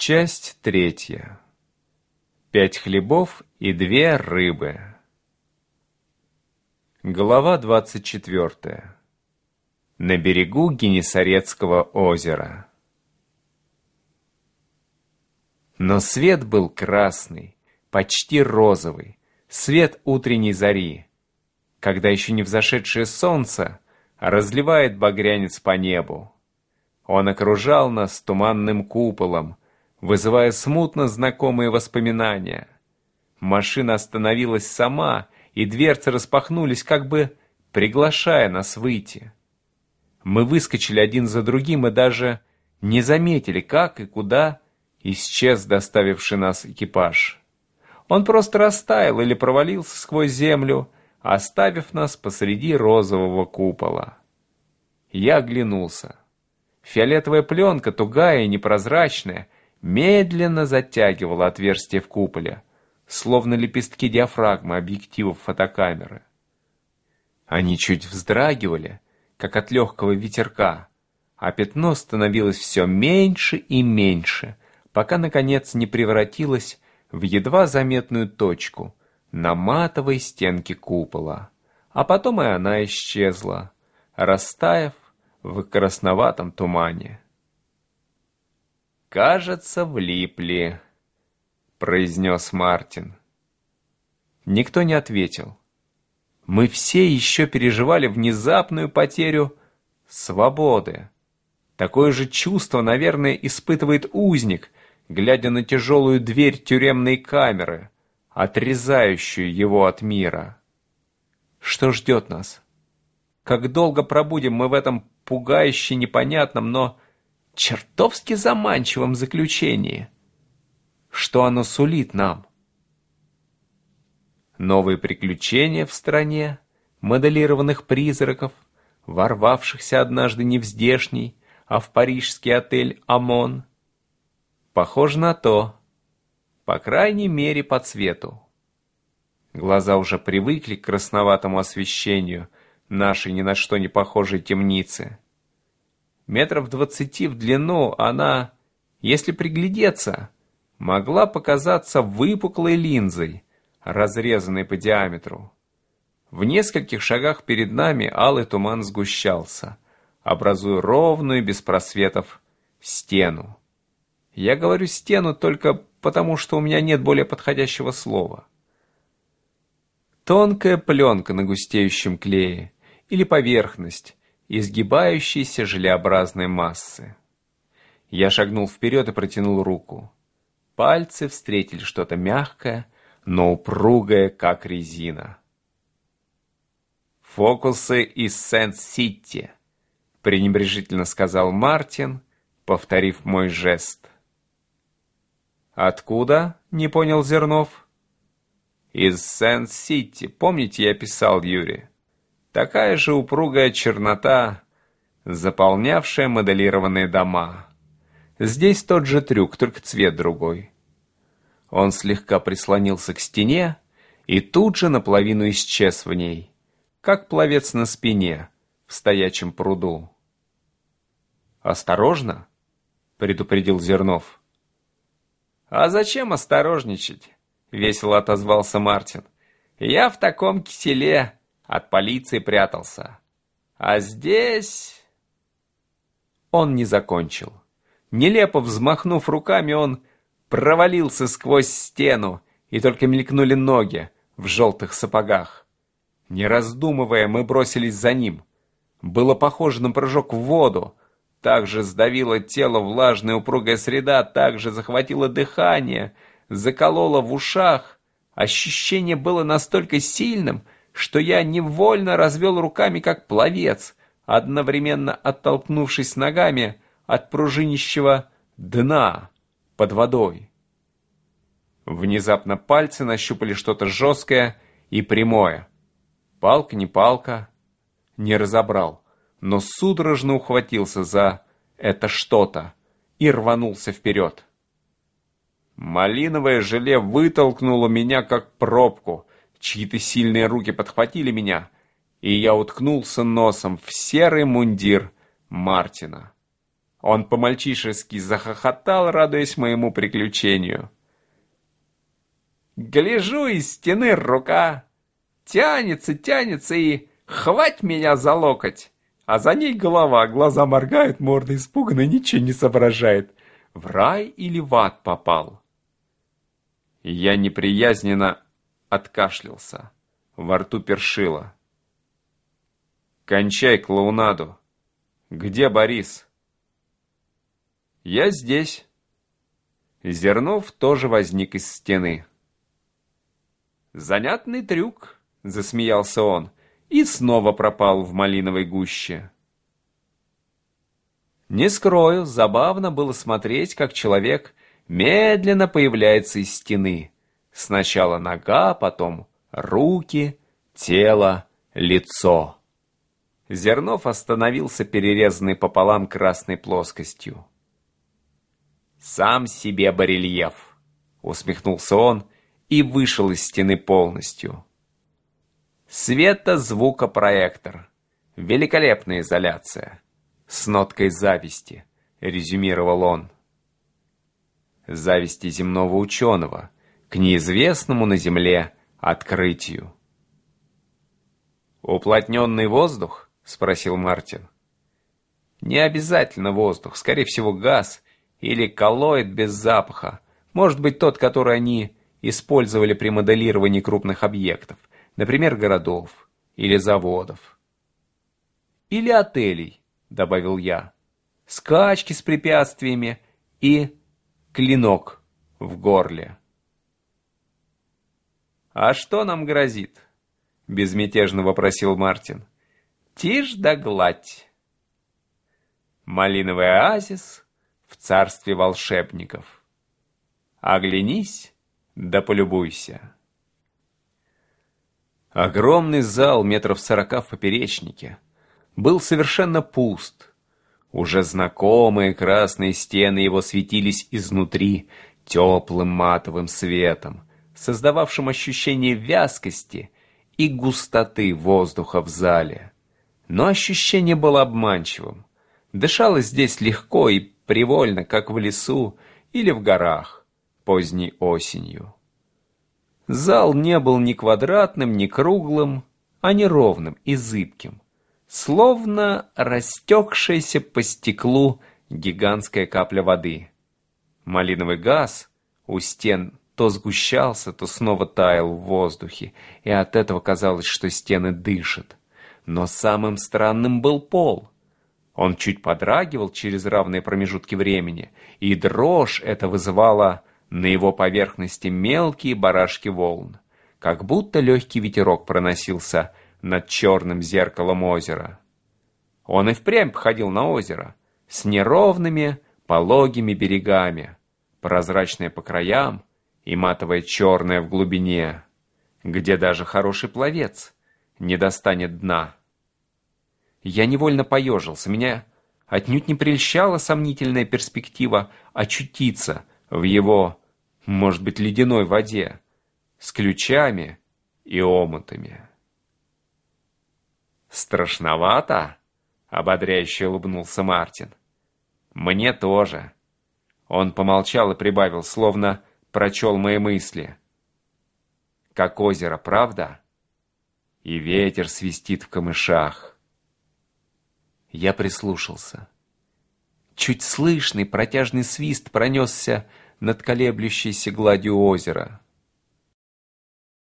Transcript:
Часть третья. Пять хлебов и две рыбы. Глава двадцать четвертая. На берегу Генесарецкого озера. Но свет был красный, почти розовый, свет утренней зари, когда еще не взошедшее солнце разливает багрянец по небу. Он окружал нас туманным куполом, вызывая смутно знакомые воспоминания. Машина остановилась сама, и дверцы распахнулись, как бы приглашая нас выйти. Мы выскочили один за другим и даже не заметили, как и куда исчез доставивший нас экипаж. Он просто растаял или провалился сквозь землю, оставив нас посреди розового купола. Я оглянулся. Фиолетовая пленка, тугая и непрозрачная, медленно затягивала отверстие в куполе, словно лепестки диафрагмы объективов фотокамеры. Они чуть вздрагивали, как от легкого ветерка, а пятно становилось все меньше и меньше, пока, наконец, не превратилось в едва заметную точку на матовой стенке купола. А потом и она исчезла, растаяв в красноватом тумане. «Кажется, влипли», — произнес Мартин. Никто не ответил. Мы все еще переживали внезапную потерю свободы. Такое же чувство, наверное, испытывает узник, глядя на тяжелую дверь тюремной камеры, отрезающую его от мира. Что ждет нас? Как долго пробудем мы в этом пугающе непонятном, но чертовски заманчивом заключении. Что оно сулит нам? Новые приключения в стране, моделированных призраков, ворвавшихся однажды не в здешний, а в парижский отель «Амон». Похоже на то, по крайней мере по цвету. Глаза уже привыкли к красноватому освещению нашей ни на что не похожей темницы. Метров двадцати в длину она, если приглядеться, могла показаться выпуклой линзой, разрезанной по диаметру. В нескольких шагах перед нами алый туман сгущался, образуя ровную, без просветов, стену. Я говорю «стену» только потому, что у меня нет более подходящего слова. Тонкая пленка на густеющем клее или поверхность, изгибающейся желеобразной массы. Я шагнул вперед и протянул руку. Пальцы встретили что-то мягкое, но упругое, как резина. «Фокусы из Сент-Сити», — пренебрежительно сказал Мартин, повторив мой жест. «Откуда?» — не понял Зернов. «Из Сент-Сити. Помните, я писал Юре?» Такая же упругая чернота, заполнявшая моделированные дома. Здесь тот же трюк, только цвет другой. Он слегка прислонился к стене и тут же наполовину исчез в ней, как пловец на спине в стоячем пруду. «Осторожно!» — предупредил Зернов. «А зачем осторожничать?» — весело отозвался Мартин. «Я в таком киселе от полиции прятался. А здесь...» Он не закончил. Нелепо взмахнув руками, он провалился сквозь стену, и только мелькнули ноги в желтых сапогах. Не раздумывая, мы бросились за ним. Было похоже на прыжок в воду. Также сдавило тело влажная упругая среда, также захватило дыхание, закололо в ушах. Ощущение было настолько сильным, что я невольно развел руками, как пловец, одновременно оттолкнувшись ногами от пружинищего дна под водой. Внезапно пальцы нащупали что-то жесткое и прямое. Палка не палка, не разобрал, но судорожно ухватился за это что-то и рванулся вперед. Малиновое желе вытолкнуло меня как пробку, Чьи-то сильные руки подхватили меня, и я уткнулся носом в серый мундир Мартина. Он по-мальчишески захохотал, радуясь моему приключению. Гляжу из стены рука. Тянется, тянется и хвать меня за локоть. А за ней голова, глаза моргают, морда испуганно, ничего не соображает. В рай или в ад попал? Я неприязненно откашлялся. Во рту першило. «Кончай клоунаду. Где Борис?» «Я здесь». Зернов тоже возник из стены. «Занятный трюк», — засмеялся он, и снова пропал в малиновой гуще. Не скрою, забавно было смотреть, как человек медленно появляется из стены. Сначала нога, потом руки, тело, лицо. Зернов остановился перерезанный пополам красной плоскостью. «Сам себе барельеф!» — усмехнулся он и вышел из стены полностью. Светозвукопроектор. Великолепная изоляция. С ноткой зависти, резюмировал он. Зависти земного ученого к неизвестному на Земле открытию. «Уплотненный воздух?» — спросил Мартин. «Не обязательно воздух, скорее всего газ или коллоид без запаха. Может быть тот, который они использовали при моделировании крупных объектов, например, городов или заводов. Или отелей, добавил я. Скачки с препятствиями и клинок в горле. «А что нам грозит?» — безмятежно вопросил Мартин. «Тишь да гладь». Малиновый оазис в царстве волшебников. Оглянись, да полюбуйся. Огромный зал метров сорока в поперечнике был совершенно пуст. Уже знакомые красные стены его светились изнутри теплым матовым светом, создававшим ощущение вязкости и густоты воздуха в зале. Но ощущение было обманчивым. Дышалось здесь легко и привольно, как в лесу или в горах поздней осенью. Зал не был ни квадратным, ни круглым, а неровным и зыбким, словно растекшаяся по стеклу гигантская капля воды. Малиновый газ у стен то сгущался, то снова таял в воздухе, и от этого казалось, что стены дышат. Но самым странным был пол. Он чуть подрагивал через равные промежутки времени, и дрожь это вызывала на его поверхности мелкие барашки волн, как будто легкий ветерок проносился над черным зеркалом озера. Он и впрямь походил на озеро, с неровными, пологими берегами, прозрачное по краям и матовое черное в глубине, где даже хороший пловец не достанет дна. Я невольно поежился, меня отнюдь не прельщала сомнительная перспектива очутиться в его, может быть, ледяной воде, с ключами и омутами. «Страшновато?» — ободряюще улыбнулся Мартин. «Мне тоже». Он помолчал и прибавил, словно прочел мои мысли. «Как озеро, правда?» И ветер свистит в камышах. Я прислушался. Чуть слышный протяжный свист пронесся над колеблющейся гладью озера.